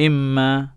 إما